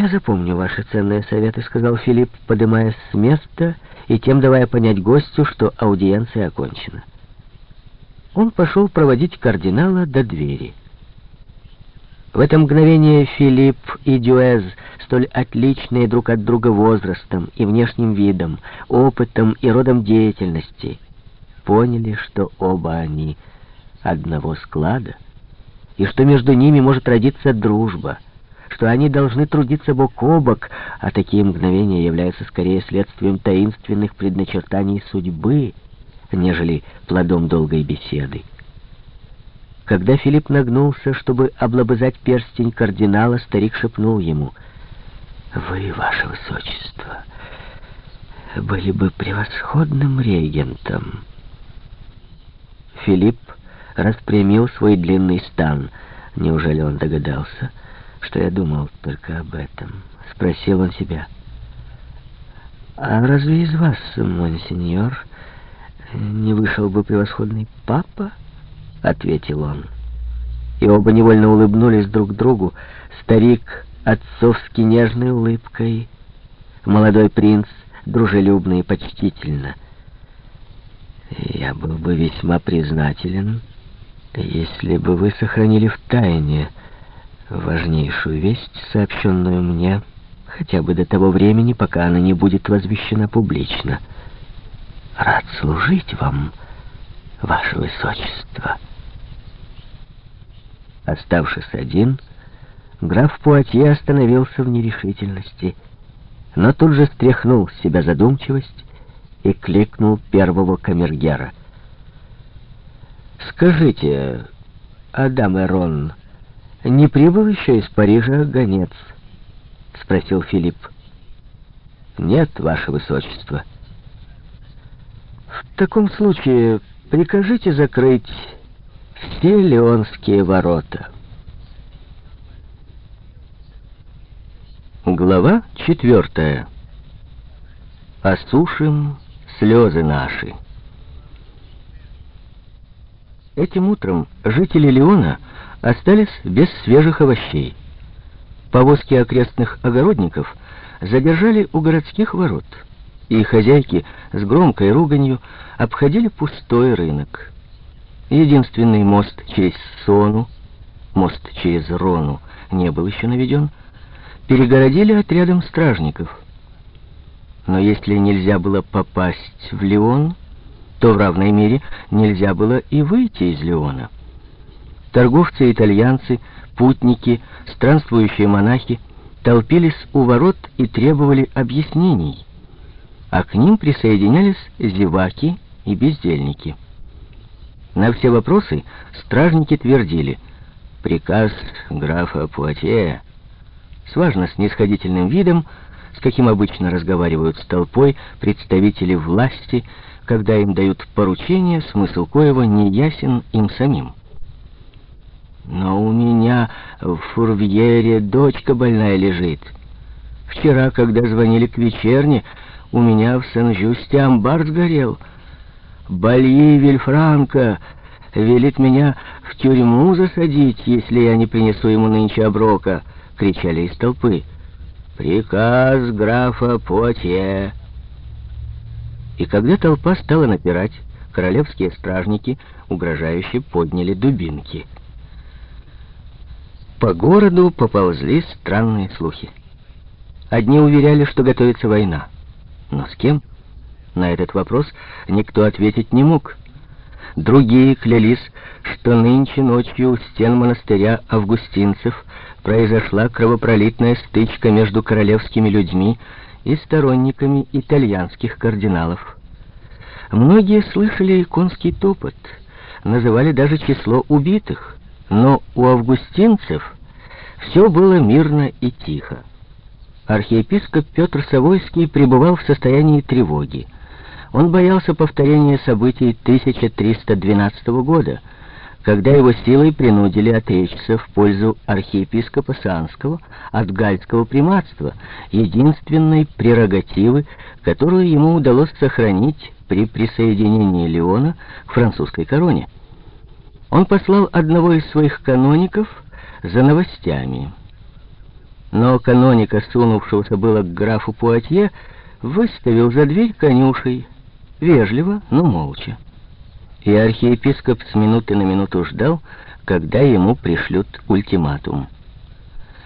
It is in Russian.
«Я запомню ваши ценные советы», — сказал Филипп, поднимаясь с места и тем давая понять гостю, что аудиенция окончена. Он пошел проводить кардинала до двери. В это мгновение Филипп и Дюэз, столь отличные друг от друга возрастом и внешним видом, опытом и родом деятельности, поняли, что оба они одного склада, и что между ними может родиться дружба, что они должны трудиться бок о бок, а такие мгновения являются скорее следствием таинственных предначертаний судьбы, нежели плодом долгой беседы. Когда Филипп нагнулся, чтобы облобызать перстень кардинала, старик шепнул ему, «Вы, ваше высочество, были бы превосходным регентом». Филипп распрямил свой длинный стан. Неужели он догадался, что я думал только об этом? Спросил он себя. «А разве из вас, монсеньор, не вышел бы превосходный папа?» — ответил он. И оба невольно улыбнулись друг другу. Старик отцовски нежной улыбкой, молодой принц дружелюбно и почтительно. «Я был бы весьма признателен, если бы вы сохранили в тайне важнейшую весть, сообщенную мне, хотя бы до того времени, пока она не будет возвещена публично. Рад служить вам, ваше высочество». Оставшись один, граф Пуатье остановился в нерешительности, но тут же стряхнул с себя задумчивость и кликнул первого камергера. «Скажите, Адам Эрон, не прибыл еще из Парижа гонец?» — спросил Филипп. «Нет, ваше высочество». «В таком случае прикажите закрыть все Леонские ворота. Глава четвертая. Осушим слезы наши. Этим утром жители Леона остались без свежих овощей. Повозки окрестных огородников задержали у городских ворот, и хозяйки с громкой руганью обходили пустой рынок. Единственный мост через Сону, мост через Рону, не был еще наведен, перегородили отрядом стражников. Но если нельзя было попасть в Леон, то в равной мере нельзя было и выйти из Леона. Торговцы-итальянцы, путники, странствующие монахи толпились у ворот и требовали объяснений, а к ним присоединялись зеваки и бездельники. На все вопросы стражники твердили «Приказ графа Пуатье» с важно снисходительным видом, с каким обычно разговаривают с толпой представители власти, когда им дают поручение, смысл коего не ясен им самим. «Но у меня в фурвьере дочка больная лежит. Вчера, когда звонили к вечерне, у меня в Сен-Жюсте амбар сгорел». Бальи Вильфранко велит меня в тюрьму засадить, если я не принесу ему нынче оброка!» — кричали из толпы. «Приказ графа Потье!» И когда толпа стала напирать, королевские стражники угрожающе подняли дубинки. По городу поползли странные слухи. Одни уверяли, что готовится война. Но с кем? На этот вопрос никто ответить не мог. Другие клялись, что нынче ночью у стен монастыря августинцев произошла кровопролитная стычка между королевскими людьми и сторонниками итальянских кардиналов. Многие слышали конский топот, называли даже число убитых, но у августинцев все было мирно и тихо. Архиепископ Петр Савойский пребывал в состоянии тревоги. Он боялся повторения событий 1312 года, когда его силой принудили отречься в пользу архиепископа Санского от гальского приматства, единственной прерогативы, которую ему удалось сохранить при присоединении Леона к французской короне. Он послал одного из своих каноников за новостями. Но каноника, сунувшегося было к графу Пуатье, выставил за дверь конюшей, вежливо, но молча. И архиепископ с минуты на минуту ждал, когда ему пришлют ультиматум.